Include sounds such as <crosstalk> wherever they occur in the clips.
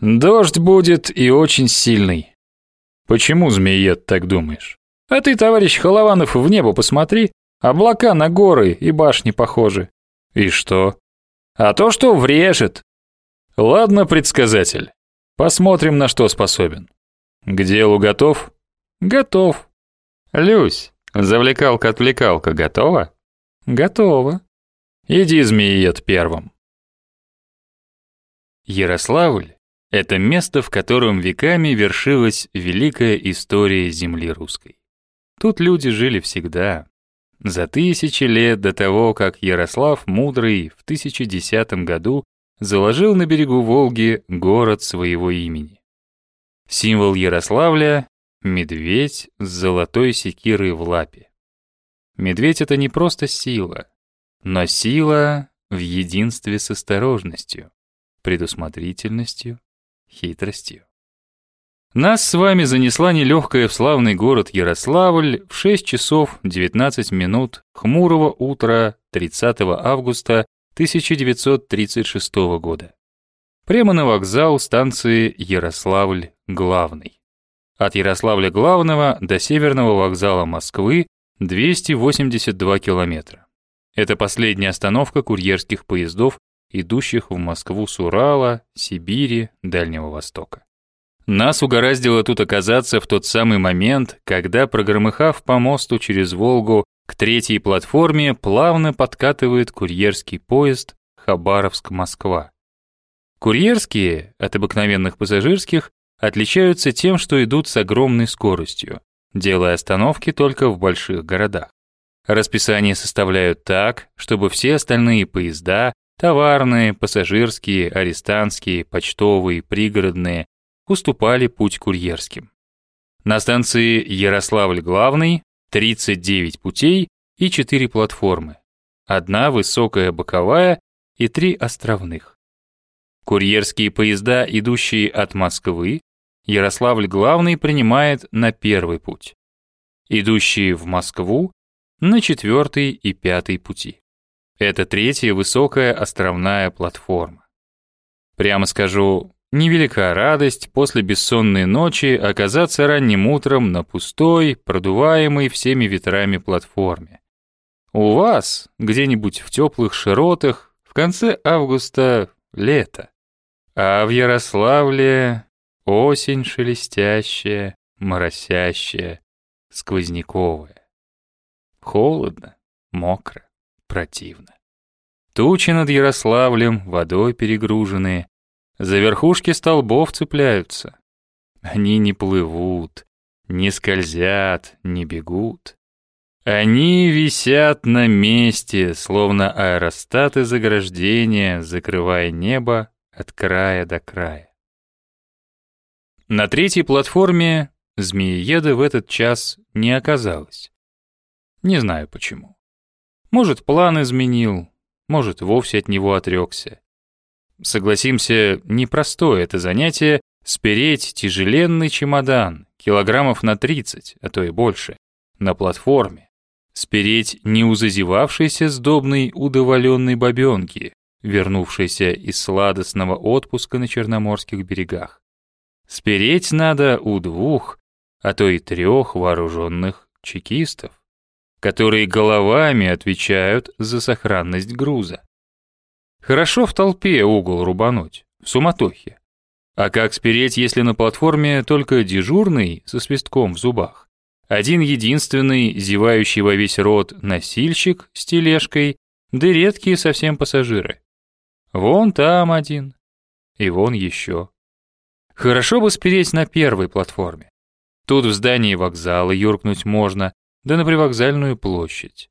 Дождь будет и очень сильный. Почему, змеед, так думаешь? А ты, товарищ Холованов, в небо посмотри. Облака на горы и башни похожи. И что? А то, что врежет. Ладно, предсказатель. Посмотрим, на что способен. К делу готов? Готов. Люсь, завлекалка-отвлекалка готова? Готова. Иди, змеиед, первым. Ярославль — это место, в котором веками вершилась великая история земли русской. Тут люди жили всегда. За тысячи лет до того, как Ярослав Мудрый в 1010 году заложил на берегу Волги город своего имени. Символ Ярославля — медведь с золотой секирой в лапе. Медведь — это не просто сила, но сила в единстве с осторожностью, предусмотрительностью, хитростью. Нас с вами занесла нелегкая в славный город Ярославль в 6 часов 19 минут хмурого утра 30 августа 1936 года. Прямо на вокзал станции Ярославль-Главный. От Ярославля-Главного до Северного вокзала Москвы 282 километра. Это последняя остановка курьерских поездов, идущих в Москву с Урала, Сибири, Дальнего Востока. Нас угораздило тут оказаться в тот самый момент, когда, прогромыхав по мосту через Волгу, к третьей платформе плавно подкатывает курьерский поезд Хабаровск-Москва. Курьерские, от обыкновенных пассажирских, отличаются тем, что идут с огромной скоростью, делая остановки только в больших городах. Расписание составляют так, чтобы все остальные поезда, товарные, пассажирские, арестантские, почтовые, пригородные, уступали путь курьерским. На станции Ярославль-Главный 39 путей и 4 платформы, одна высокая боковая и три островных. Курьерские поезда, идущие от Москвы, Ярославль-Главный принимает на первый путь. Идущие в Москву на четвертый и пятый пути. Это третья высокая островная платформа. Прямо скажу, невелика радость после бессонной ночи оказаться ранним утром на пустой, продуваемой всеми ветрами платформе. У вас, где-нибудь в теплых широтах, в конце августа лето, а в Ярославле осень шелестящая, моросящая, сквозняковая. Холодно, мокро, противно. Тучи над Ярославлем водой перегруженные, за верхушки столбов цепляются. Они не плывут, не скользят, не бегут. Они висят на месте, словно аэростаты заграждения, закрывая небо от края до края. На третьей платформе змеиеда в этот час не оказалось. Не знаю почему. Может, план изменил, может, вовсе от него отрекся. Согласимся, непростое это занятие спереть тяжеленный чемодан, килограммов на 30, а то и больше, на платформе. Спереть неузазевавшейся сдобной удоволенной бабенки, вернувшейся из сладостного отпуска на Черноморских берегах. Спереть надо у двух, а то и трех вооруженных чекистов которые головами отвечают за сохранность груза. Хорошо в толпе угол рубануть, в суматохе. А как спереть, если на платформе только дежурный со свистком в зубах? Один единственный, зевающий во весь рот, носильщик с тележкой, да редкие совсем пассажиры. Вон там один, и вон еще. Хорошо бы спереть на первой платформе. Тут в здании вокзала юркнуть можно, да на привокзальную площадь.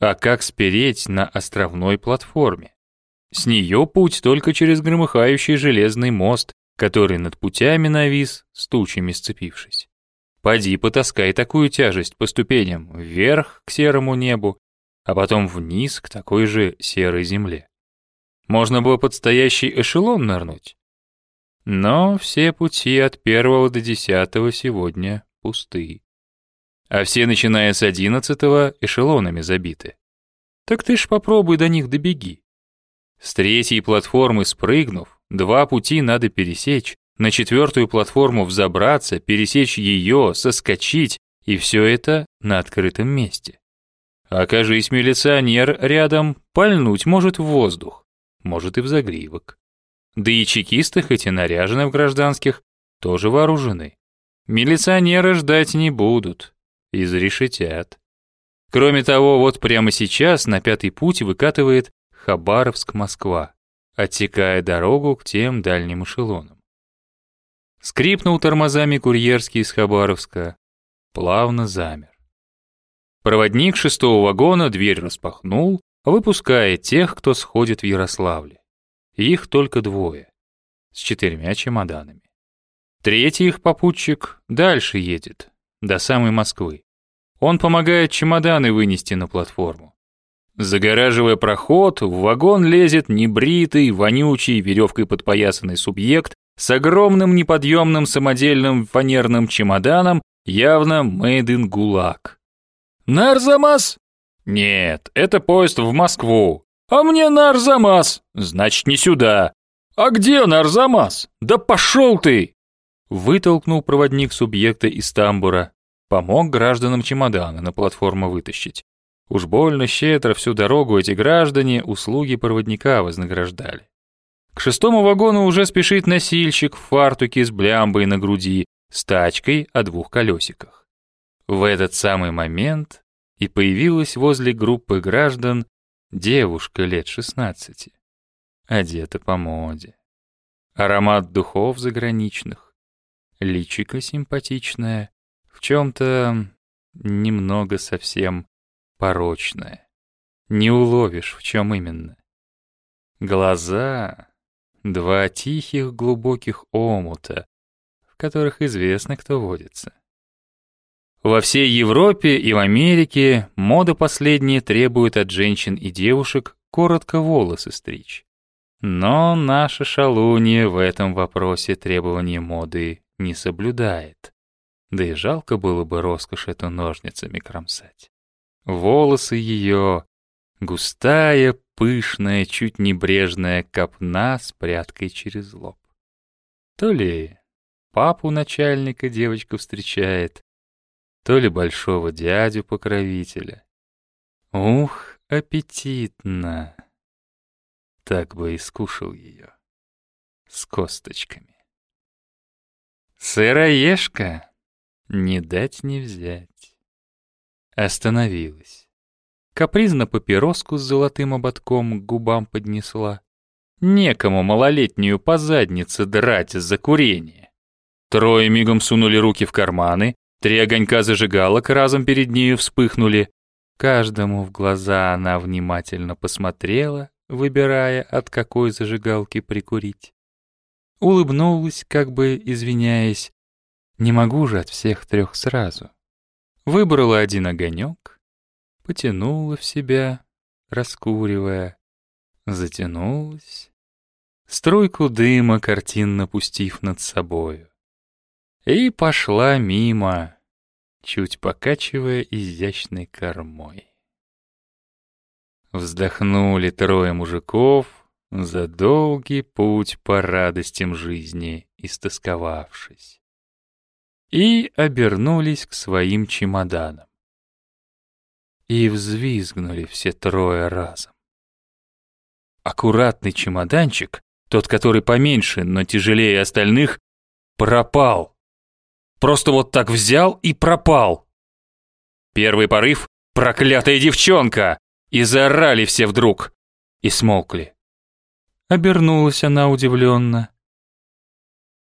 А как спереть на островной платформе? С нее путь только через громыхающий железный мост, который над путями навис, с тучами сцепившись. Поди потаскай такую тяжесть по ступеням вверх к серому небу, а потом вниз к такой же серой земле. Можно было под стоящий эшелон нырнуть. Но все пути от первого до десятого сегодня пусты а все, начиная с одиннадцатого, эшелонами забиты. Так ты ж попробуй до них добеги. С третьей платформы спрыгнув, Два пути надо пересечь, на четвертую платформу взобраться, пересечь ее, соскочить, и все это на открытом месте. Окажись милиционер рядом, пальнуть может в воздух, может и в загривок. Да и чекисты, хоть и наряжены в гражданских, тоже вооружены. Милиционера ждать не будут, изрешетят. Кроме того, вот прямо сейчас на пятый путь выкатывает Хабаровск-Москва, отсекая дорогу к тем дальним эшелонам. Скрипнул тормозами курьерский из Хабаровска, плавно замер. Проводник шестого вагона дверь распахнул, выпуская тех, кто сходит в Ярославле. Их только двое, с четырьмя чемоданами. Третий их попутчик дальше едет, до самой Москвы. Он помогает чемоданы вынести на платформу. Загораживая проход, в вагон лезет небритый, вонючий, веревкой подпоясанный субъект с огромным неподъемным самодельным фанерным чемоданом, явно made in ГУЛАГ. «Нарзамас?» «Нет, это поезд в Москву». «А мне Нарзамас?» «Значит, не сюда». «А где Нарзамас?» «Да пошел ты!» Вытолкнул проводник субъекта из тамбура, помог гражданам чемоданы на платформу вытащить. Уж больно щедро всю дорогу эти граждане услуги проводника вознаграждали. К шестому вагону уже спешит носильщик в фартуке с блямбой на груди, с тачкой о двух колесиках. В этот самый момент и появилась возле группы граждан девушка лет 16, одета по моде. Аромат духов заграничных, личико симпатичное, в чем-то немного совсем порочное. Не уловишь, в чем именно. Глаза — два тихих глубоких омута, в которых известно, кто водится. Во всей Европе и в Америке мода последняя требует от женщин и девушек коротко волосы стричь. Но наша шалунья в этом вопросе требования моды не соблюдает. Да и жалко было бы роскошь эту ножницами кромсать. Волосы ее — густая, пышная, чуть небрежная копна с прядкой через лоб. То ли папу начальника девочка встречает, то ли большого дядю-покровителя. Ух, аппетитно! Так бы и скушал ее. С косточками. Сыроежка! Не дать не взять. Остановилась. Капризно папироску с золотым ободком к губам поднесла. Некому малолетнюю по заднице драть за курение. Трое мигом сунули руки в карманы, три огонька зажигалок разом перед нею вспыхнули. Каждому в глаза она внимательно посмотрела, выбирая, от какой зажигалки прикурить. Улыбнулась, как бы извиняясь. Не могу же от всех трех сразу. Выбрала один огонек, потянула в себя, раскуривая, затянулась, струйку дыма картинно пустив над собою. И пошла мимо, чуть покачивая изящной кормой. Вздохнули трое мужиков за долгий путь по радостям жизни, истосковавшись и обернулись к своим чемоданам. И взвизгнули все трое разом. Аккуратный чемоданчик, тот, который поменьше, но тяжелее остальных, пропал. Просто вот так взял и пропал. Первый порыв — проклятая девчонка! И заорали все вдруг. И смолкли. Обернулась она удивленно.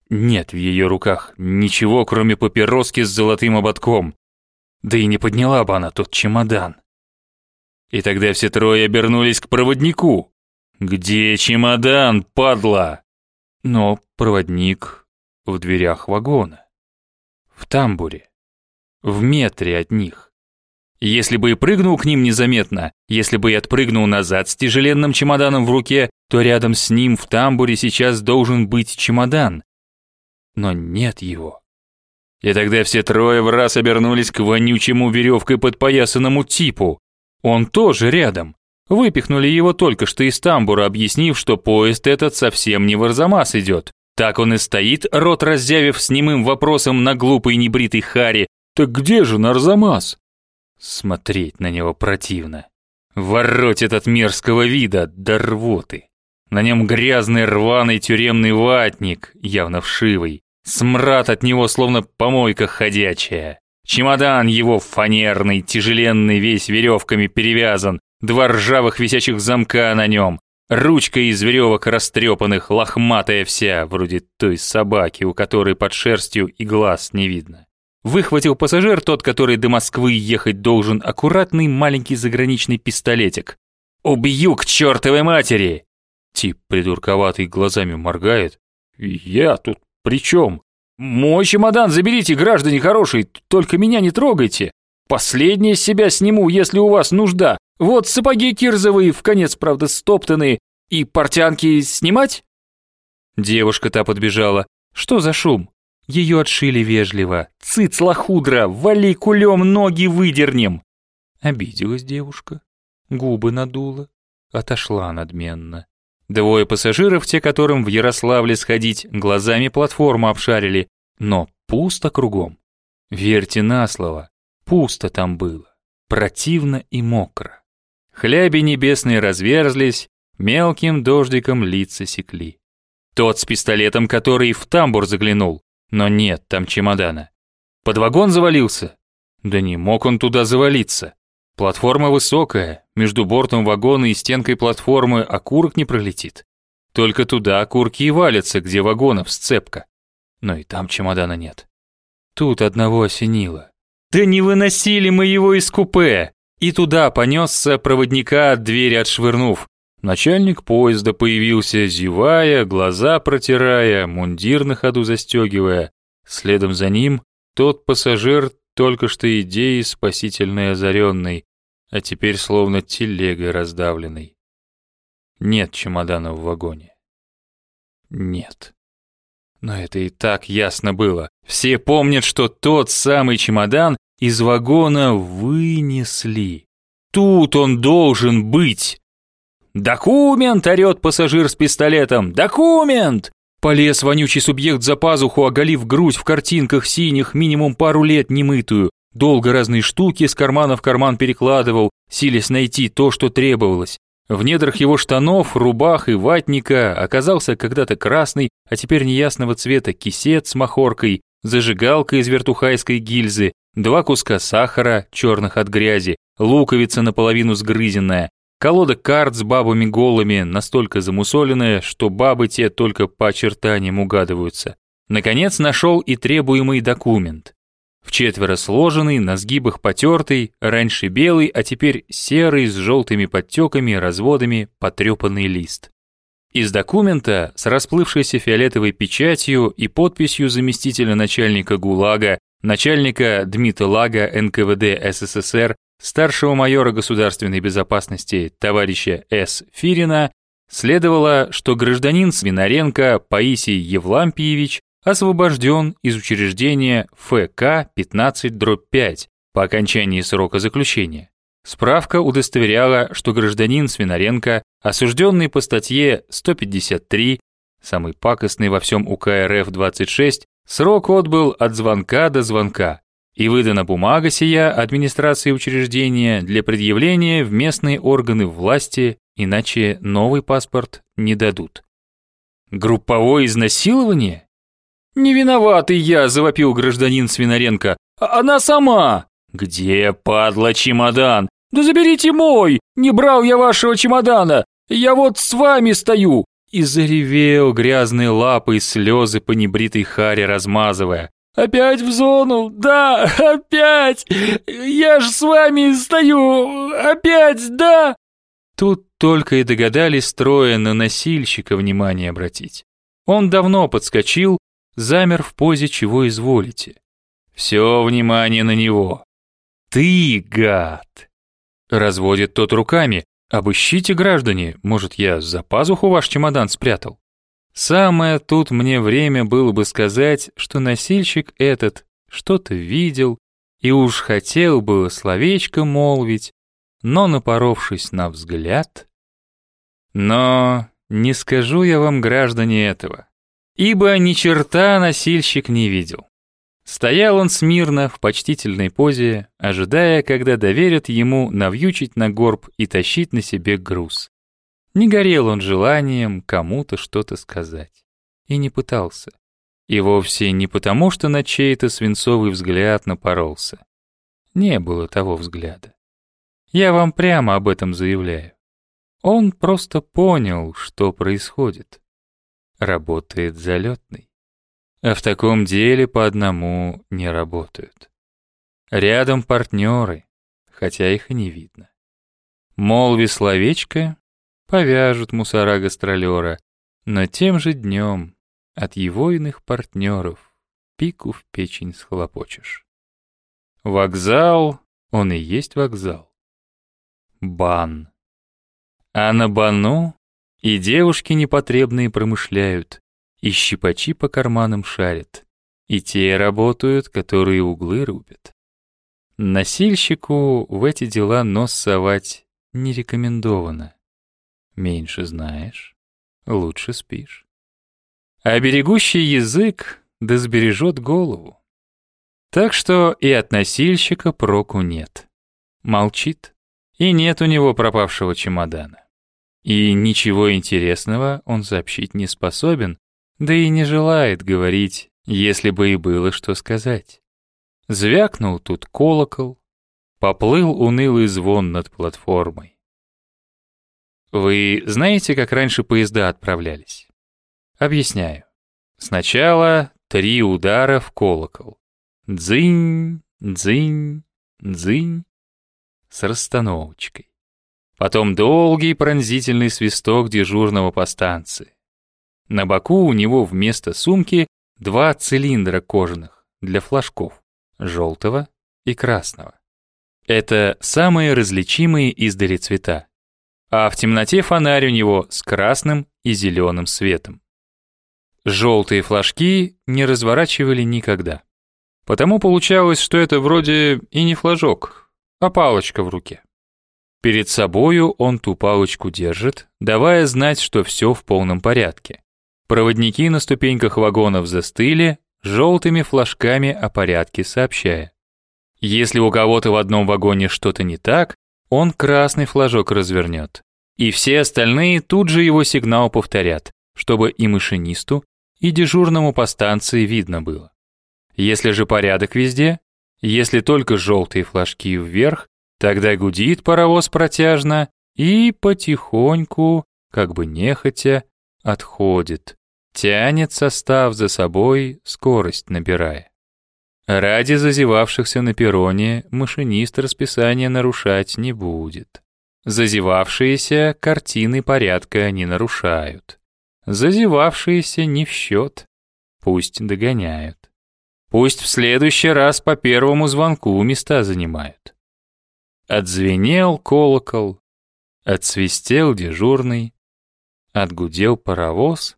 Нет в ее руках ничего, кроме папироски с золотым ободком. Да и не подняла бы она тот чемодан. И тогда все трое обернулись к проводнику. «Где чемодан, падла?» Но проводник в дверях вагона. В тамбуре. В метре от них. Если бы и прыгнул к ним незаметно, если бы и отпрыгнул назад с тяжеленным чемоданом в руке, то рядом с ним в тамбуре сейчас должен быть чемодан, но нет его. И тогда все трое в раз обернулись к вонючему веревкой подпоясанному типу. Он тоже рядом. Выпихнули его только что из тамбура, объяснив, что поезд этот совсем не в Арзамас идет. Так он и стоит, рот раззявив с немым вопросом на глупый небритый Хари. «Так где же Нарзамас?» Смотреть на него противно. Воротит от мерзкого вида, до рвоты. На нем грязный рваный тюремный ватник, явно вшивый. Смрад от него словно помойка ходячая. Чемодан его фанерный, тяжеленный, весь веревками перевязан. Два ржавых висячих замка на нем. Ручка из веревок растрепанных, лохматая вся, вроде той собаки, у которой под шерстью и глаз не видно. Выхватил пассажир тот, который до Москвы ехать должен, аккуратный маленький заграничный пистолетик. «Убью к чертовой матери!» Тип придурковатый глазами моргает. «Я тут при чем? Мой чемодан заберите, граждане хорошие, только меня не трогайте. Последнее с себя сниму, если у вас нужда. Вот сапоги кирзовые, в конец, правда, стоптанные. И портянки снимать?» Девушка та подбежала. «Что за шум?» Ее отшили вежливо. «Цыц, лохудра, вали кулем, ноги выдернем!» Обиделась девушка. Губы надула. Отошла надменно. Двое пассажиров, те, которым в Ярославле сходить, глазами платформу обшарили. Но пусто кругом. Верьте на слово, пусто там было. Противно и мокро. Хляби небесные разверзлись, мелким дождиком лица секли. Тот с пистолетом, который в тамбур заглянул, но нет там чемодана. Под вагон завалился? Да не мог он туда завалиться. Платформа высокая, между бортом вагона и стенкой платформы окурок не пролетит. Только туда окурки и валятся, где вагонов сцепка. Но и там чемодана нет. Тут одного осенило. Да не выносили мы его из купе! И туда понесся проводника двери отшвырнув. Начальник поезда появился, зевая, глаза протирая, мундир на ходу застегивая. Следом за ним тот пассажир, только что идеей спасительной озаренный, а теперь словно телегой раздавленный. Нет чемодана в вагоне. Нет. Но это и так ясно было. Все помнят, что тот самый чемодан из вагона вынесли. Тут он должен быть. «Документ!» — орёт пассажир с пистолетом. «Документ!» Полез вонючий субъект за пазуху, оголив грудь в картинках синих, минимум пару лет немытую. Долго разные штуки с кармана в карман перекладывал, силясь найти то, что требовалось. В недрах его штанов, рубах и ватника оказался когда-то красный, а теперь неясного цвета кисет с махоркой, зажигалка из вертухайской гильзы, два куска сахара, черных от грязи, луковица наполовину сгрызенная, колода карт с бабами голыми, настолько замусоленная, что бабы те только по очертаниям угадываются. Наконец нашел и требуемый документ. В четверо сложенный, на сгибах потертый, раньше белый, а теперь серый с желтыми подтеками, разводами, потрепанный лист. Из документа с расплывшейся фиолетовой печатью и подписью заместителя начальника ГУЛАГа, начальника Дмитлага НКВД СССР, старшего майора государственной безопасности товарища С. Фирина, следовало, что гражданин Свинаренко Паисий Евлампиевич освобожден из учреждения ФК 15-5 по окончании срока заключения. Справка удостоверяла, что гражданин Свинаренко, осужденный по статье 153, самый пакостный во всем УК РФ 26, срок отбыл от звонка до звонка, и выдана бумага сия администрации учреждения для предъявления в местные органы власти, иначе новый паспорт не дадут. Групповое изнасилование? Не виноватый я, завопил гражданин Свинаренко. Она сама. Где, падла, чемодан? «Да заберите мой! Не брал я вашего чемодана! Я вот с вами стою!» И заревел грязные лапы и слезы по небритой харе размазывая. «Опять в зону? Да, <laughs> опять! Я ж с вами стою! Опять, да!» Тут только и догадались строя на носильщика внимание обратить. Он давно подскочил, замер в позе «Чего изволите». Все внимание на него. «Ты, гад!» Разводит тот руками. Обыщите, граждане, может, я за пазуху ваш чемодан спрятал? Самое тут мне время было бы сказать, что носильщик этот что-то видел и уж хотел бы словечко молвить, но напоровшись на взгляд... Но не скажу я вам, граждане, этого, ибо ни черта носильщик не видел. Стоял он смирно в почтительной позе, ожидая, когда доверят ему навьючить на горб и тащить на себе груз. Не горел он желанием кому-то что-то сказать. И не пытался. И вовсе не потому, что на чей-то свинцовый взгляд напоролся. Не было того взгляда. Я вам прямо об этом заявляю. Он просто понял, что происходит. Работает залетный. А в таком деле по одному не работают. Рядом партнеры, хотя их и не видно. Молви словечко, повяжут мусора гастролера, но тем же днем от его иных партнеров пику в печень схлопочешь. Вокзал, он и есть вокзал. Бан. А на бану и девушки непотребные промышляют, и щипачи по карманам шарят, и те работают, которые углы рубят. Насильщику в эти дела нос совать не рекомендовано. Меньше знаешь, лучше спишь. А берегущий язык да сбережет голову. Так что и от носильщика проку нет. Молчит, и нет у него пропавшего чемодана. И ничего интересного он сообщить не способен, да и не желает говорить, если бы и было что сказать. Звякнул тут колокол, поплыл унылый звон над платформой. Вы знаете, как раньше поезда отправлялись? Объясняю. Сначала три удара в колокол. Дзынь, дзынь, дзынь. С расстановочкой. Потом долгий пронзительный свисток дежурного по станции. На боку у него вместо сумки два цилиндра кожаных для флажков, желтого и красного. Это самые различимые издали цвета. А в темноте фонарь у него с красным и зеленым светом. Желтые флажки не разворачивали никогда. Потому получалось, что это вроде и не флажок, а палочка в руке. Перед собою он ту палочку держит, давая знать, что все в полном порядке. Проводники на ступеньках вагонов застыли, желтыми флажками о порядке сообщая. Если у кого-то в одном вагоне что-то не так, он красный флажок развернет. И все остальные тут же его сигнал повторят, чтобы и машинисту, и дежурному по станции видно было. Если же порядок везде, если только желтые флажки вверх, тогда гудит паровоз протяжно и потихоньку, как бы нехотя, отходит, тянет состав за собой, скорость набирая. Ради зазевавшихся на перроне машинист расписание нарушать не будет. Зазевавшиеся картины порядка не нарушают. Зазевавшиеся не в счет. Пусть догоняют. Пусть в следующий раз по первому звонку места занимают. Отзвенел колокол, отсвистел дежурный, отгудел паровоз,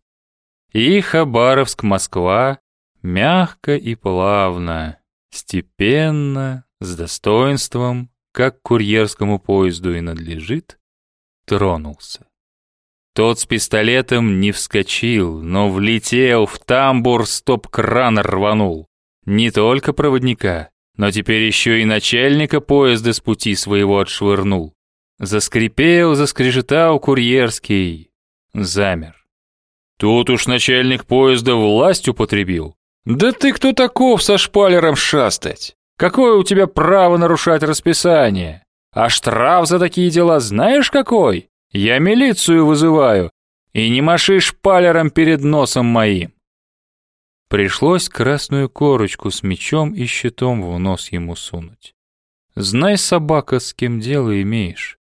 и Хабаровск-Москва мягко и плавно, степенно, с достоинством, как курьерскому поезду и надлежит, тронулся. Тот с пистолетом не вскочил, но влетел в тамбур, стоп-кран рванул. Не только проводника, но теперь еще и начальника поезда с пути своего отшвырнул. Заскрипел, заскрежетал курьерский, замер. Тут уж начальник поезда власть употребил. Да ты кто таков со шпалером шастать? Какое у тебя право нарушать расписание? А штраф за такие дела знаешь какой? Я милицию вызываю. И не маши шпалером перед носом моим. Пришлось красную корочку с мечом и щитом в нос ему сунуть. Знай, собака, с кем дело имеешь.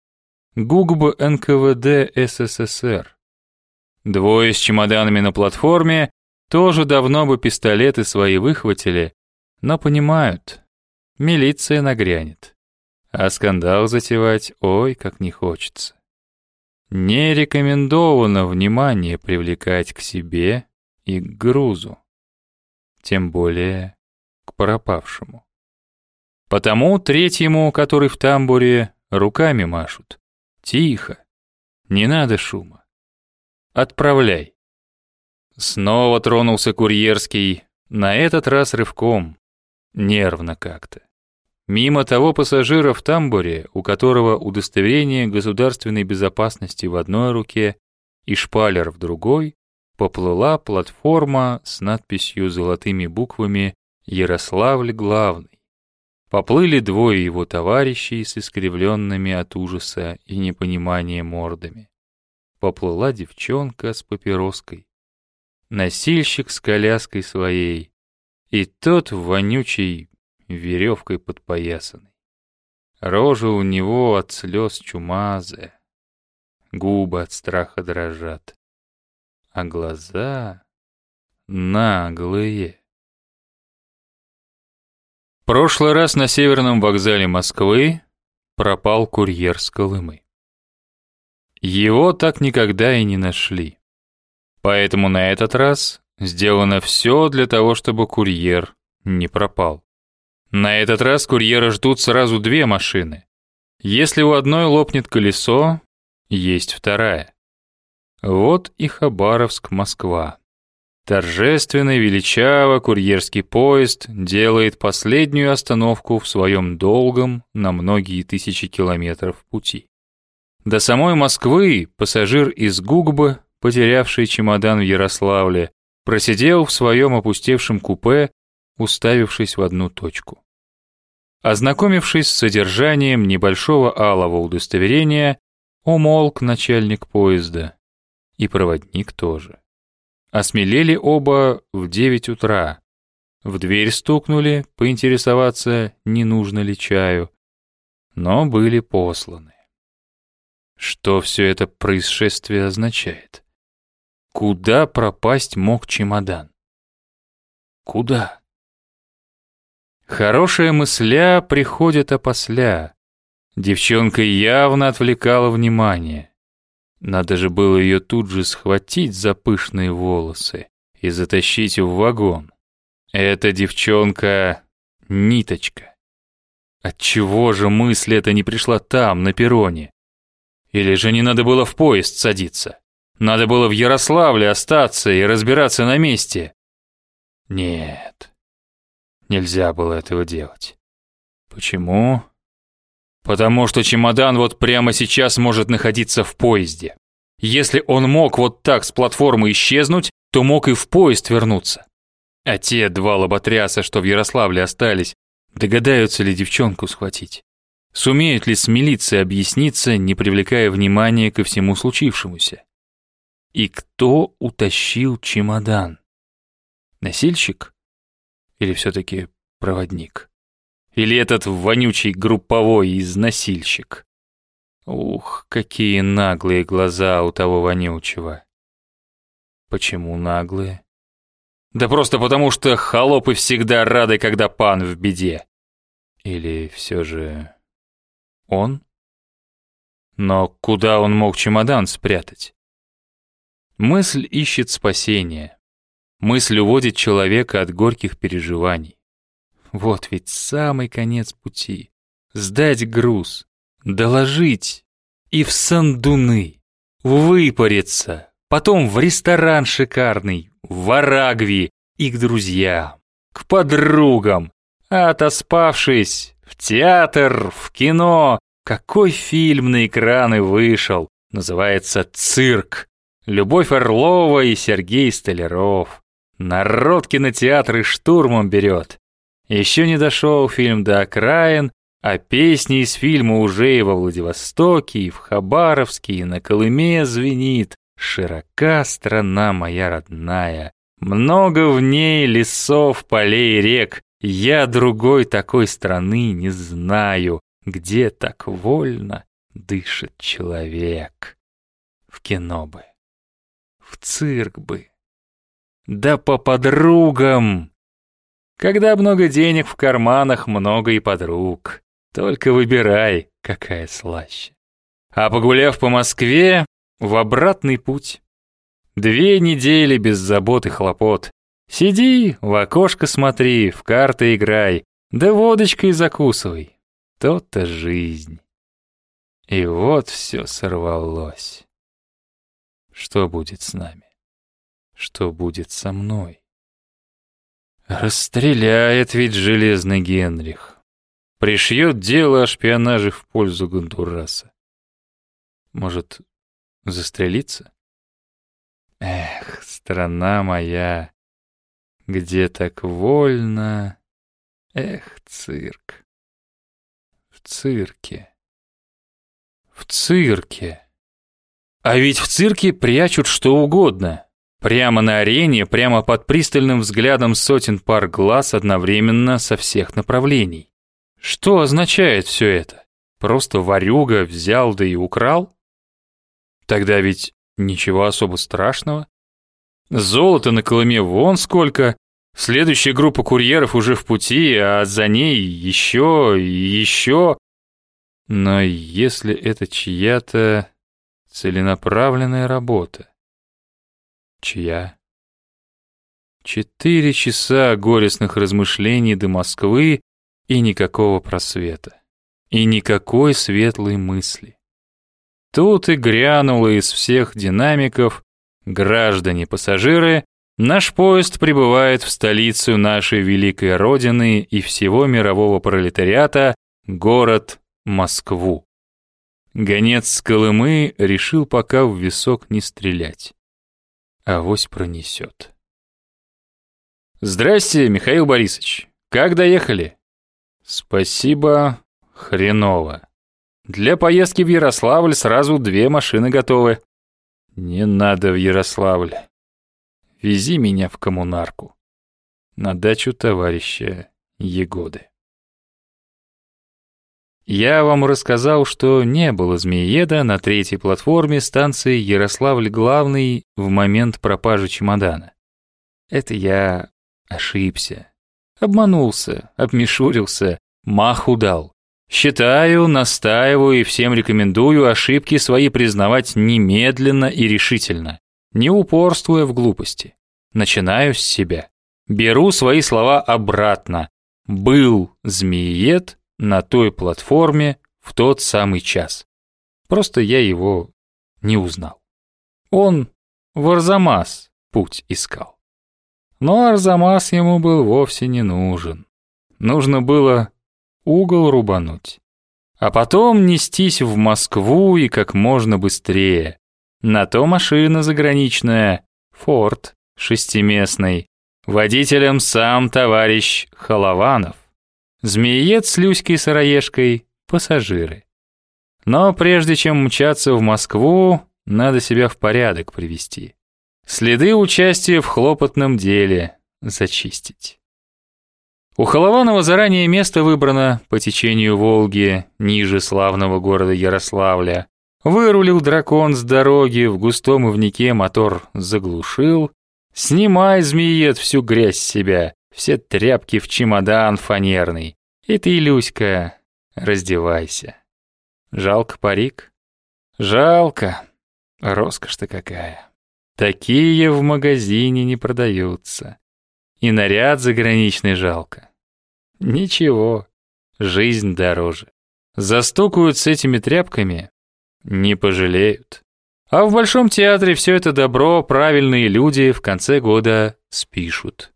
ГУГБ НКВД СССР. Двое с чемоданами на платформе тоже давно бы пистолеты свои выхватили, но понимают, милиция нагрянет. А скандал затевать ой как не хочется. Не рекомендовано внимание привлекать к себе и к грузу. Тем более к пропавшему. Потому третьему, который в тамбуре, руками машут. Тихо. Не надо шума. Отправляй. Снова тронулся курьерский, на этот раз рывком. Нервно как-то. Мимо того пассажира в тамбуре, у которого удостоверение государственной безопасности в одной руке и шпалер в другой, поплыла платформа с надписью золотыми буквами «Ярославль главный». Поплыли двое его товарищей с искривленными от ужаса и непонимания мордами. Поплыла девчонка с папироской. Носильщик с коляской своей. И тот в вонючей веревкой подпоясанный. Рожа у него от слез чумазая. Губы от страха дрожат а глаза наглые. Прошлый раз на северном вокзале Москвы пропал курьер с Колымы. Его так никогда и не нашли. Поэтому на этот раз сделано все для того, чтобы курьер не пропал. На этот раз курьера ждут сразу две машины. Если у одной лопнет колесо, есть вторая. Вот и Хабаровск-Москва. Торжественно величаво курьерский поезд делает последнюю остановку в своем долгом на многие тысячи километров пути. До самой Москвы пассажир из Гугбы, потерявший чемодан в Ярославле, просидел в своем опустевшем купе, уставившись в одну точку. Ознакомившись с содержанием небольшого алого удостоверения, умолк начальник поезда и проводник тоже. Осмелели оба в девять утра. В дверь стукнули, поинтересоваться, не нужно ли чаю, но были посланы. Что все это происшествие означает? Куда пропасть мог чемодан? Куда? Хорошая мысля приходит опосля. Девчонка явно отвлекала внимание. Надо же было ее тут же схватить за пышные волосы и затащить в вагон. Эта девчонка — ниточка. Отчего же мысль эта не пришла там, на перроне? Или же не надо было в поезд садиться? Надо было в Ярославле остаться и разбираться на месте. Нет, нельзя было этого делать. Почему? Потому что чемодан вот прямо сейчас может находиться в поезде. Если он мог вот так с платформы исчезнуть, то мог и в поезд вернуться. А те два лоботряса, что в Ярославле остались, догадаются ли девчонку схватить? Сумеют ли с милицией объясниться, не привлекая внимания ко всему случившемуся? И кто утащил чемодан? Насильщик? Или все-таки проводник? Или этот вонючий групповой изнасильщик? Ух, какие наглые глаза у того вонючего. Почему наглые? Да просто потому, что холопы всегда рады, когда пан в беде. Или все же он? Но куда он мог чемодан спрятать? Мысль ищет спасения. Мысль уводит человека от горьких переживаний. Вот ведь самый конец пути. Сдать груз, доложить и в сандуны, выпариться, потом в ресторан шикарный, в Арагви и к друзьям, к подругам, отоспавшись, в театр, в кино. Какой фильм на экраны вышел? Называется «Цирк». Любовь Орлова и Сергей Столяров. Народ кинотеатры штурмом берет. Еще не дошел фильм до окраин, а песни из фильма уже и во Владивостоке, и в Хабаровске, и на Колыме звенит. Широка страна моя родная, много в ней лесов, полей и рек. Я другой такой страны не знаю, где так вольно дышит человек. В кино бы, в цирк бы, да по подругам. Когда много денег в карманах, много и подруг. Только выбирай, какая слаще. А погуляв по Москве, в обратный путь. Две недели без забот и хлопот. Сиди, в окошко смотри, в карты играй, да водочкой закусывай. То-то жизнь. И вот все сорвалось. Что будет с нами? Что будет со мной? Расстреляет ведь железный Генрих. Пришьет дело о шпионаже в пользу Гондураса. Может, застрелиться? Эх, страна моя, где так вольно. Эх, цирк. В цирке. В цирке. А ведь в цирке прячут что угодно. Прямо на арене, прямо под пристальным взглядом сотен пар глаз одновременно со всех направлений. Что означает все это? Просто варюга взял да и украл? Тогда ведь ничего особо страшного. Золото на Колыме вон сколько. Следующая группа курьеров уже в пути, а за ней еще и еще. Но если это чья-то целенаправленная работа, Чья? Четыре часа горестных размышлений до Москвы и никакого просвета. И никакой светлой мысли. Тут и грянуло из всех динамиков «Граждане-пассажиры, наш поезд прибывает в столицу нашей великой Родины и всего мирового пролетариата, город Москву». Гонец с Колымы решил пока в висок не стрелять авось пронесет. «Здрасте, Михаил Борисович. Как доехали?» «Спасибо, хреново. Для поездки в Ярославль сразу две машины готовы». «Не надо в Ярославль. Вези меня в коммунарку. На дачу товарища Егоды». Я вам рассказал, что не было змеееда на третьей платформе станции Ярославль-Главный в момент пропажи чемодана. Это я ошибся. Обманулся, обмешурился, маху дал. Считаю, настаиваю и всем рекомендую ошибки свои признавать немедленно и решительно, не упорствуя в глупости. Начинаю с себя. Беру свои слова обратно. Был змеиед, на той платформе в тот самый час. Просто я его не узнал. Он в Арзамас путь искал. Но Арзамас ему был вовсе не нужен. Нужно было угол рубануть. А потом нестись в Москву и как можно быстрее. На то машина заграничная, Форд, шестиместный. Водителем сам товарищ Холованов. Змеец с Люськой Сыроежкой — пассажиры. Но прежде чем мчаться в Москву, надо себя в порядок привести. Следы участия в хлопотном деле зачистить. У Холованова заранее место выбрано по течению Волги, ниже славного города Ярославля. Вырулил дракон с дороги, в густом ивнике мотор заглушил. Снимай, змеет, всю грязь с себя, все тряпки в чемодан фанерный. И ты, Люська, раздевайся. Жалко парик? Жалко. Роскошь-то какая. Такие в магазине не продаются. И наряд заграничный жалко. Ничего, жизнь дороже. Застукают с этими тряпками, не пожалеют. А в Большом театре все это добро правильные люди в конце года спишут.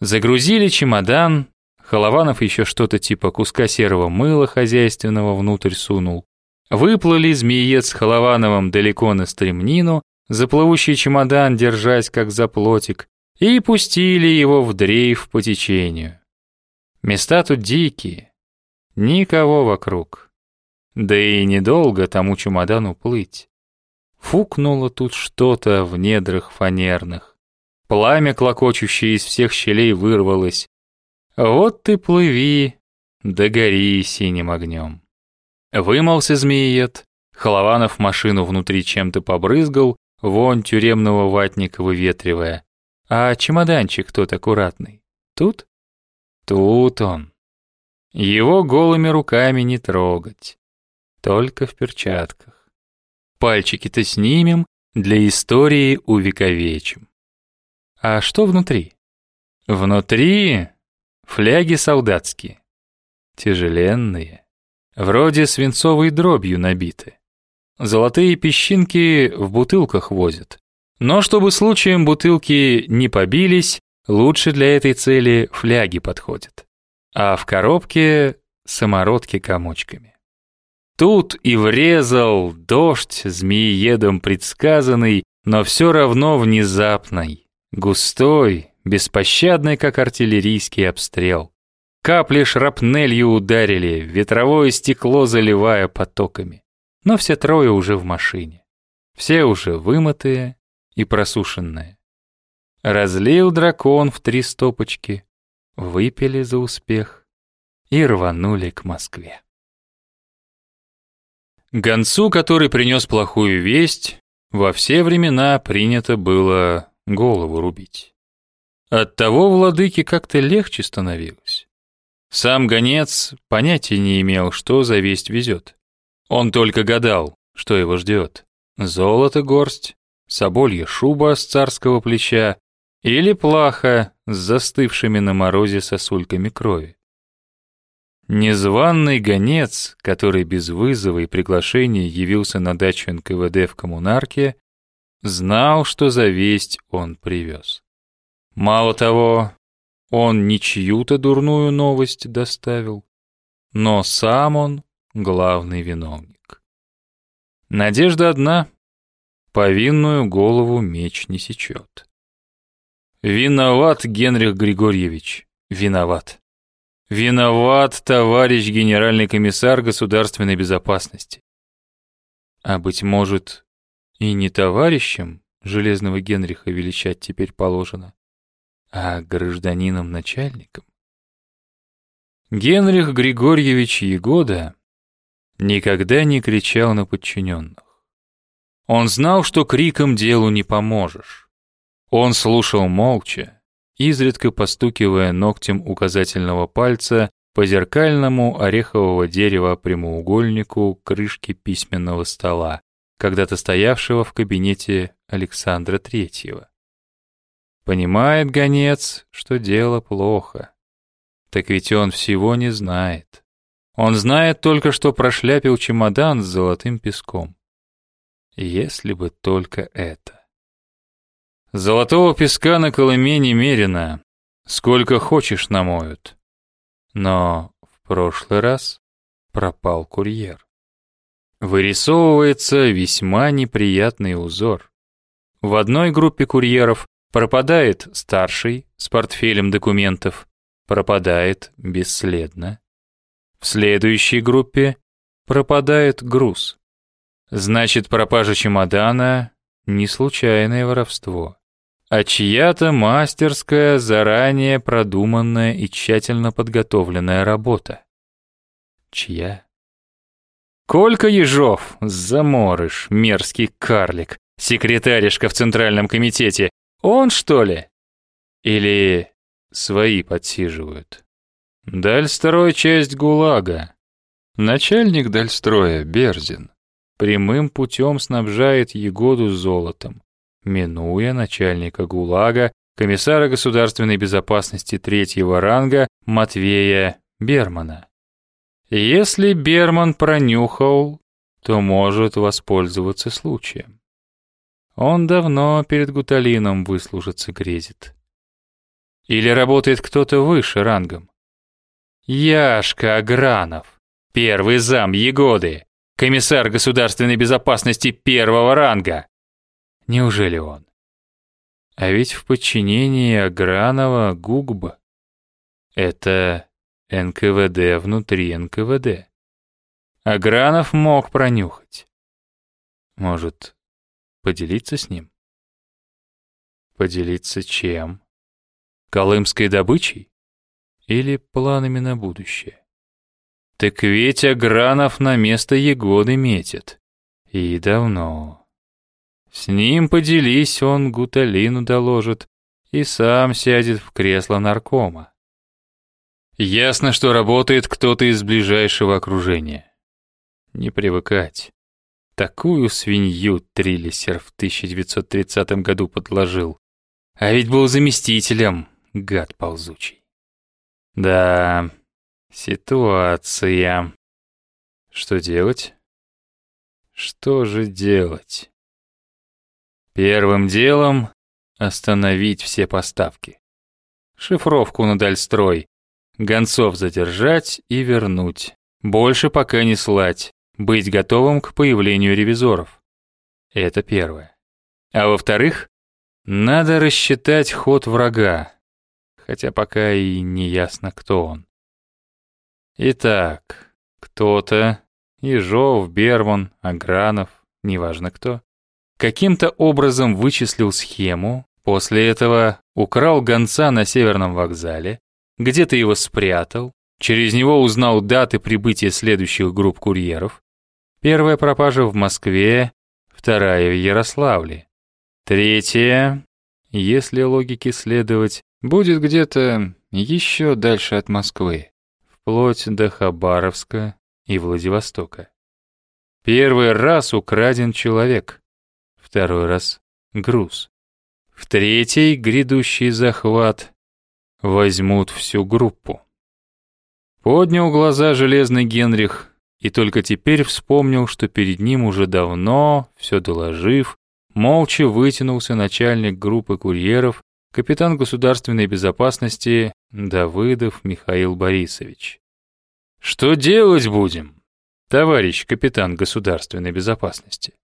Загрузили чемодан, Холованов еще что-то типа куска серого мыла хозяйственного внутрь сунул. Выплыли змеец с Холовановым далеко на стремнину, заплывущий чемодан держась как за плотик, и пустили его в дрейф по течению. Места тут дикие, никого вокруг. Да и недолго тому чемодану плыть. Фукнуло тут что-то в недрах фанерных. Пламя, клокочущее из всех щелей, вырвалось. Вот ты плыви, да гори синим огнем. Вымался змеиед, Холованов машину внутри чем-то побрызгал, вонь тюремного ватника выветривая. А чемоданчик тот аккуратный. Тут? Тут он. Его голыми руками не трогать. Только в перчатках. Пальчики-то снимем, для истории увековечим. А что внутри? Внутри фляги солдатские. Тяжеленные. Вроде свинцовой дробью набиты. Золотые песчинки в бутылках возят. Но чтобы случаем бутылки не побились, лучше для этой цели фляги подходят. А в коробке самородки комочками. Тут и врезал дождь змеиедом предсказанный, но все равно внезапный, густой, беспощадный, как артиллерийский обстрел. Капли шрапнелью ударили, ветровое стекло заливая потоками. Но все трое уже в машине. Все уже вымытые и просушенные. Разлил дракон в три стопочки, выпили за успех и рванули к Москве. Гонцу, который принес плохую весть, во все времена принято было голову рубить. Оттого владыке как-то легче становилось. Сам гонец понятия не имел, что за весть везет. Он только гадал, что его ждет. Золото горсть, соболья шуба с царского плеча или плаха с застывшими на морозе сосульками крови. Незваный гонец, который без вызова и приглашения явился на дачу НКВД в коммунарке, знал, что за весть он привез. Мало того, он не чью-то дурную новость доставил, но сам он главный виновник. Надежда одна — повинную голову меч не сечет. Виноват Генрих Григорьевич, виноват. Виноват товарищ генеральный комиссар государственной безопасности. А быть может, и не товарищем Железного Генриха величать теперь положено, а гражданином-начальником. Генрих Григорьевич Егода никогда не кричал на подчиненных. Он знал, что криком делу не поможешь. Он слушал молча, изредка постукивая ногтем указательного пальца по зеркальному орехового дерева прямоугольнику крышки письменного стола, когда-то стоявшего в кабинете Александра Третьего. Понимает гонец, что дело плохо. Так ведь он всего не знает. Он знает только, что прошляпил чемодан с золотым песком. Если бы только это. Золотого песка на Колыме немерено. Сколько хочешь намоют. Но в прошлый раз пропал курьер. Вырисовывается весьма неприятный узор. В одной группе курьеров Пропадает старший с портфелем документов. Пропадает бесследно. В следующей группе пропадает груз. Значит, пропажа чемодана — не случайное воровство, а чья-то мастерская, заранее продуманная и тщательно подготовленная работа. Чья? Колька Ежов, заморыш, мерзкий карлик, секретаришка в Центральном комитете, он, что ли? Или свои подсиживают? Дальстрой — часть ГУЛАГа. Начальник Дальстроя, Берзин, прямым путем снабжает Егоду золотом, минуя начальника ГУЛАГа, комиссара государственной безопасности третьего ранга Матвея Бермана. Если Берман пронюхал, то может воспользоваться случаем. Он давно перед Гуталином выслужиться грезит. Или работает кто-то выше рангом. Яшка Агранов, первый зам Егоды, комиссар государственной безопасности первого ранга. Неужели он? А ведь в подчинении Агранова Гугба. Это НКВД внутри НКВД. Агранов мог пронюхать. Может, Поделиться с ним? Поделиться чем? Колымской добычей? Или планами на будущее? Так ведь Агранов на место Егоды метит. И давно. С ним поделись, он Гуталину доложит и сам сядет в кресло наркома. Ясно, что работает кто-то из ближайшего окружения. Не привыкать. Такую свинью Триллисер в 1930 году подложил. А ведь был заместителем, гад ползучий. Да, ситуация. Что делать? Что же делать? Первым делом остановить все поставки. Шифровку на Дальстрой. Гонцов задержать и вернуть. Больше пока не слать. Быть готовым к появлению ревизоров. Это первое. А во-вторых, надо рассчитать ход врага. Хотя пока и не ясно, кто он. Итак, кто-то, Ежов, Берман, Агранов, неважно кто, каким-то образом вычислил схему, после этого украл гонца на Северном вокзале, где-то его спрятал, через него узнал даты прибытия следующих групп курьеров. Первая пропажа в Москве, вторая в Ярославле. Третья, если логике следовать, будет где-то еще дальше от Москвы вплоть до Хабаровска и Владивостока. Первый раз украден человек, второй раз — груз. В третий грядущий захват возьмут всю группу. Поднял глаза железный Генрих и только теперь вспомнил, что перед ним уже давно, все доложив, молча вытянулся начальник группы курьеров капитан государственной безопасности Давыдов Михаил Борисович. Что делать будем, товарищ капитан государственной безопасности?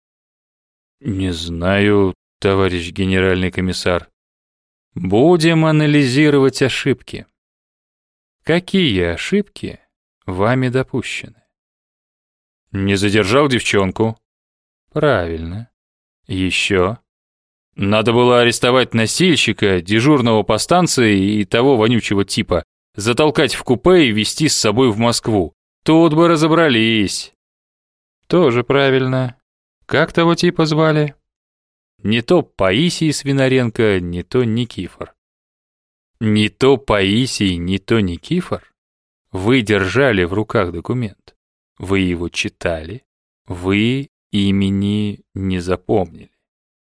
Не знаю, товарищ генеральный комиссар. Будем анализировать ошибки. Какие ошибки вами допущены? Не задержал девчонку? Правильно. Еще? Надо было арестовать носильщика, дежурного по станции и того вонючего типа, затолкать в купе и везти с собой в Москву. Тут бы разобрались. Тоже правильно. Как того типа звали? Не то Паисий Свинаренко, не то Никифор. Не то Паисий, не то Никифор. Вы держали в руках документ. Вы его читали. Вы имени не запомнили.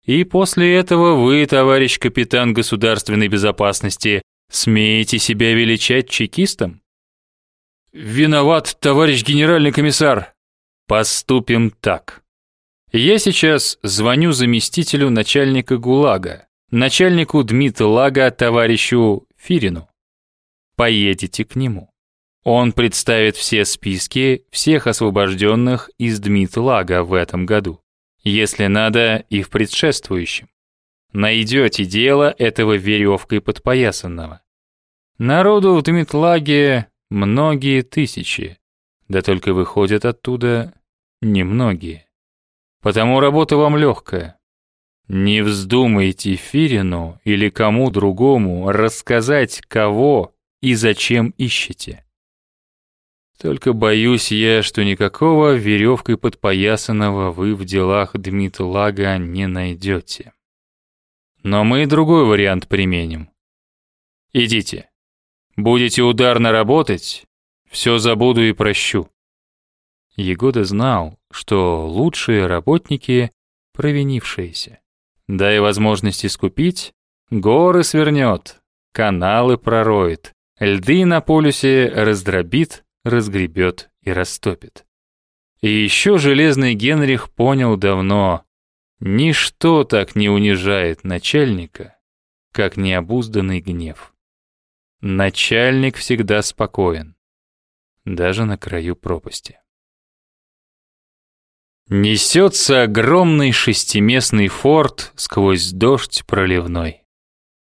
И после этого вы, товарищ капитан государственной безопасности, смеете себя величать чекистом? Виноват, товарищ генеральный комиссар. Поступим так. Я сейчас звоню заместителю начальника ГУЛАГа, начальнику Дмитлага товарищу Фирину. Поедете к нему. Он представит все списки всех освобожденных из Дмитлага в этом году если надо, и в предшествующем. Найдете дело этого веревкой подпоясанного. Народу в Дмитлаге многие тысячи, да только выходят оттуда немногие. Потому работа вам легкая. Не вздумайте Фирину или кому другому рассказать, кого и зачем ищете. Только боюсь я, что никакого веревкой подпоясанного вы в делах Дмитлага не найдете. Но мы другой вариант применим. Идите. Будете ударно работать, все забуду и прощу. Егода знал, что лучшие работники — провинившиеся. Дай возможность искупить, горы свернет, каналы пророет, льды на полюсе раздробит, разгребет и растопит. И еще Железный Генрих понял давно, ничто так не унижает начальника, как необузданный гнев. Начальник всегда спокоен, даже на краю пропасти. Несется огромный шестиместный форт сквозь дождь проливной.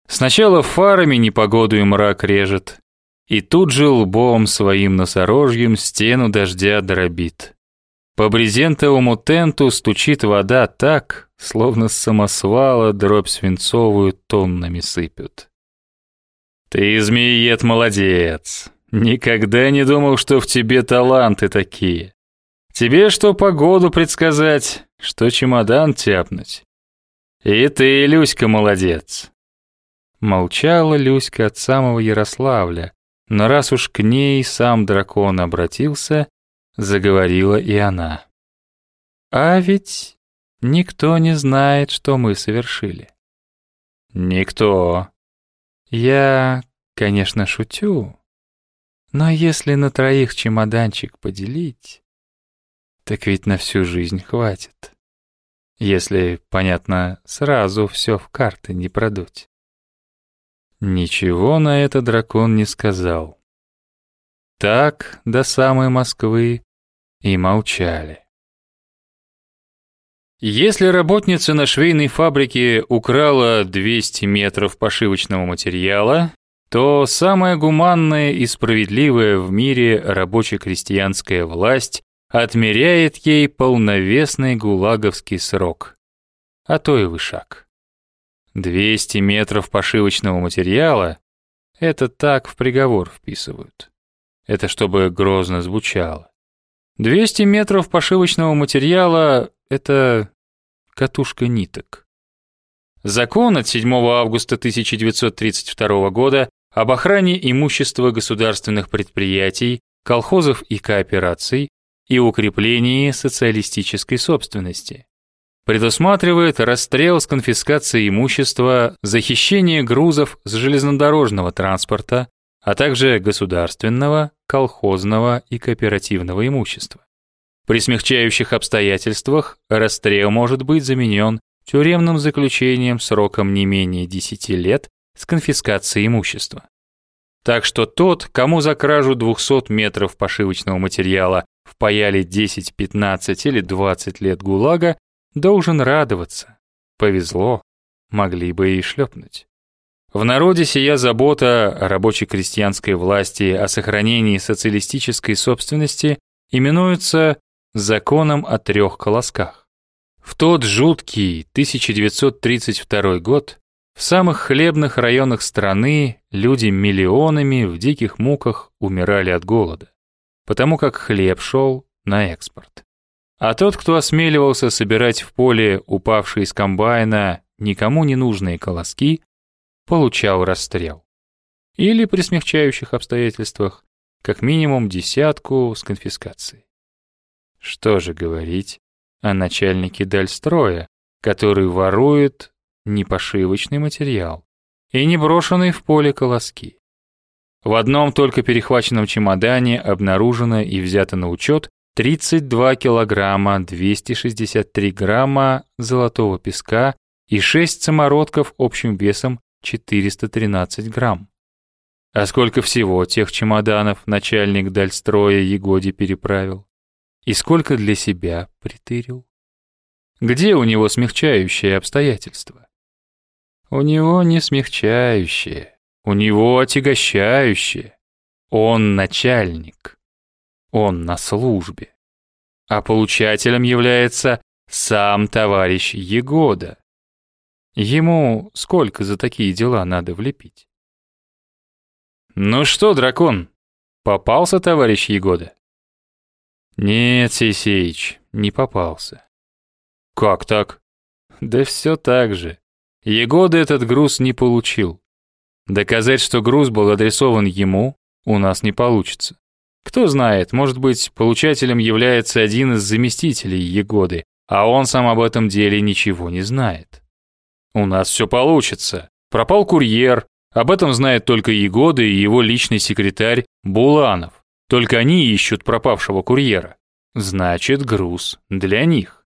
Сначала фарами непогоду и мрак режет, и тут же лбом своим носорожьем стену дождя дробит. По брезентовому тенту стучит вода так, словно с самосвала дробь свинцовую тоннами сыпют. Ты, змеиед, молодец. Никогда не думал, что в тебе таланты такие. Тебе что погоду предсказать, что чемодан тяпнуть. И ты, Люська, молодец. Молчала Люська от самого Ярославля, но раз уж к ней сам дракон обратился, заговорила и она. «А ведь никто не знает, что мы совершили». «Никто». «Я, конечно, шутю, но если на троих чемоданчик поделить, Так ведь на всю жизнь хватит. Если, понятно, сразу все в карты не продуть. Ничего на это дракон не сказал. Так до самой Москвы и молчали. Если работница на швейной фабрике украла 200 метров пошивочного материала, то самая гуманная и справедливая в мире рабоче-крестьянская власть отмеряет ей полновесный гулаговский срок, а то и вышаг. 200 метров пошивочного материала — это так в приговор вписывают. Это чтобы грозно звучало. 200 метров пошивочного материала — это катушка ниток. Закон от 7 августа 1932 года об охране имущества государственных предприятий, колхозов и коопераций и укреплении социалистической собственности. Предусматривает расстрел с конфискацией имущества, захищение грузов с железнодорожного транспорта, а также государственного, колхозного и кооперативного имущества. При смягчающих обстоятельствах расстрел может быть заменен тюремным заключением сроком не менее 10 лет с конфискацией имущества. Так что тот, кому за кражу 200 метров пошивочного материала впаяли 10, 15 или 20 лет ГУЛАГа, должен радоваться. Повезло, могли бы и шлепнуть. В народе сия забота рабочей крестьянской власти о сохранении социалистической собственности именуется законом о трех колосках. В тот жуткий 1932 год в самых хлебных районах страны люди миллионами в диких муках умирали от голода, потому как хлеб шел на экспорт. А тот, кто осмеливался собирать в поле упавшие из комбайна никому не нужные колоски, получал расстрел. Или при смягчающих обстоятельствах как минимум десятку с конфискацией. Что же говорить о начальнике Дальстроя, который ворует непошивочный материал и не брошенные в поле колоски. В одном только перехваченном чемодане обнаружено и взято на учет 32 килограмма 263 грамма золотого песка и 6 самородков общим весом 413 грамм. А сколько всего тех чемоданов начальник Дальстроя Егоди переправил? И сколько для себя притырил? Где у него смягчающие обстоятельства? У него не смягчающее, у него отягощающее. Он начальник. Он на службе. А получателем является сам товарищ Егода. Ему сколько за такие дела надо влепить? Ну что, дракон, попался товарищ Егода? Нет, Сесеич, не попался. Как так? Да все так же. Егода этот груз не получил. Доказать, что груз был адресован ему, у нас не получится. Кто знает, может быть, получателем является один из заместителей Егоды, а он сам об этом деле ничего не знает. У нас все получится. Пропал курьер, об этом знает только Егода и его личный секретарь Буланов. Только они ищут пропавшего курьера. Значит, груз для них.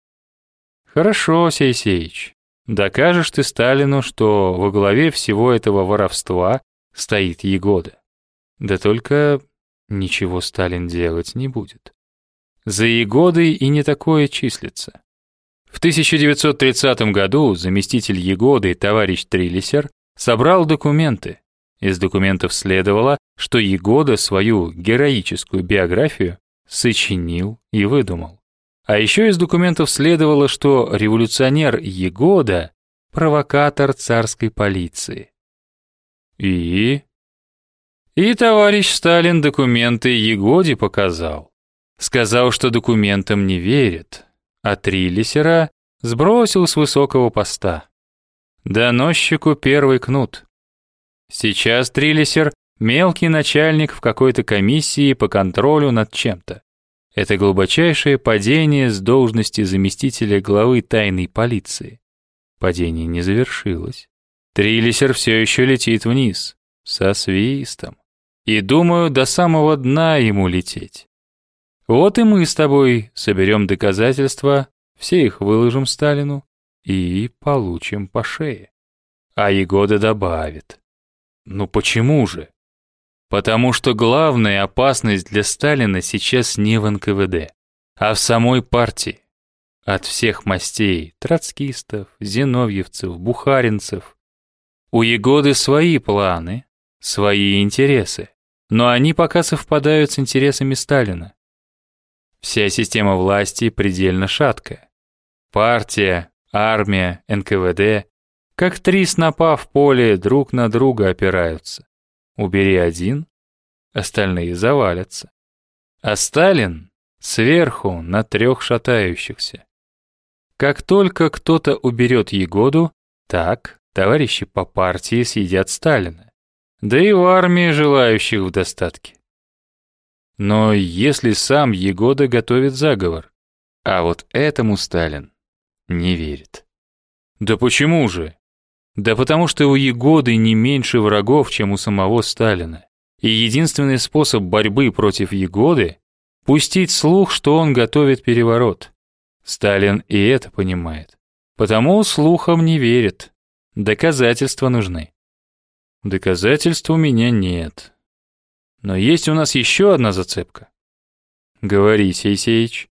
Хорошо, Сейсеич. Докажешь ты Сталину, что во главе всего этого воровства стоит Егода. Да только ничего Сталин делать не будет. За Егодой и не такое числится. В 1930 году заместитель Егоды, товарищ Трилисер, собрал документы. Из документов следовало, что Егода свою героическую биографию сочинил и выдумал. А еще из документов следовало, что революционер Егода – провокатор царской полиции. И? И товарищ Сталин документы Егоде показал. Сказал, что документам не верит, а Триллисера сбросил с высокого поста. Доносчику первый кнут. Сейчас Триллисер – мелкий начальник в какой-то комиссии по контролю над чем-то. Это глубочайшее падение с должности заместителя главы тайной полиции. Падение не завершилось. Трилисер все еще летит вниз, со свистом. И думаю, до самого дна ему лететь. Вот и мы с тобой соберем доказательства, все их выложим Сталину и получим по шее. А Егода добавит. Ну почему же? Потому что главная опасность для Сталина сейчас не в НКВД, а в самой партии. От всех мастей, троцкистов, зиновьевцев, бухаринцев. У Егоды свои планы, свои интересы, но они пока совпадают с интересами Сталина. Вся система власти предельно шаткая. Партия, армия, НКВД, как три снопа в поле друг на друга опираются. Убери один, остальные завалятся. А Сталин сверху на трех шатающихся. Как только кто-то уберет Егоду, так товарищи по партии съедят Сталина. Да и в армии желающих в достатке. Но если сам Егода готовит заговор, а вот этому Сталин не верит. Да почему же? Да потому что у Егоды не меньше врагов, чем у самого Сталина. И единственный способ борьбы против Егоды – пустить слух, что он готовит переворот. Сталин и это понимает. Потому слухам не верит. Доказательства нужны. Доказательств у меня нет. Но есть у нас еще одна зацепка. Говори, Сейсеич.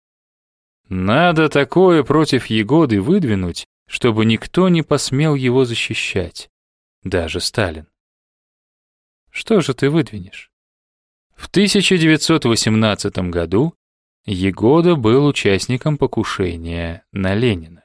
Надо такое против Егоды выдвинуть, чтобы никто не посмел его защищать. Даже Сталин. Что же ты выдвинешь? В 1918 году Егода был участником покушения на Ленина.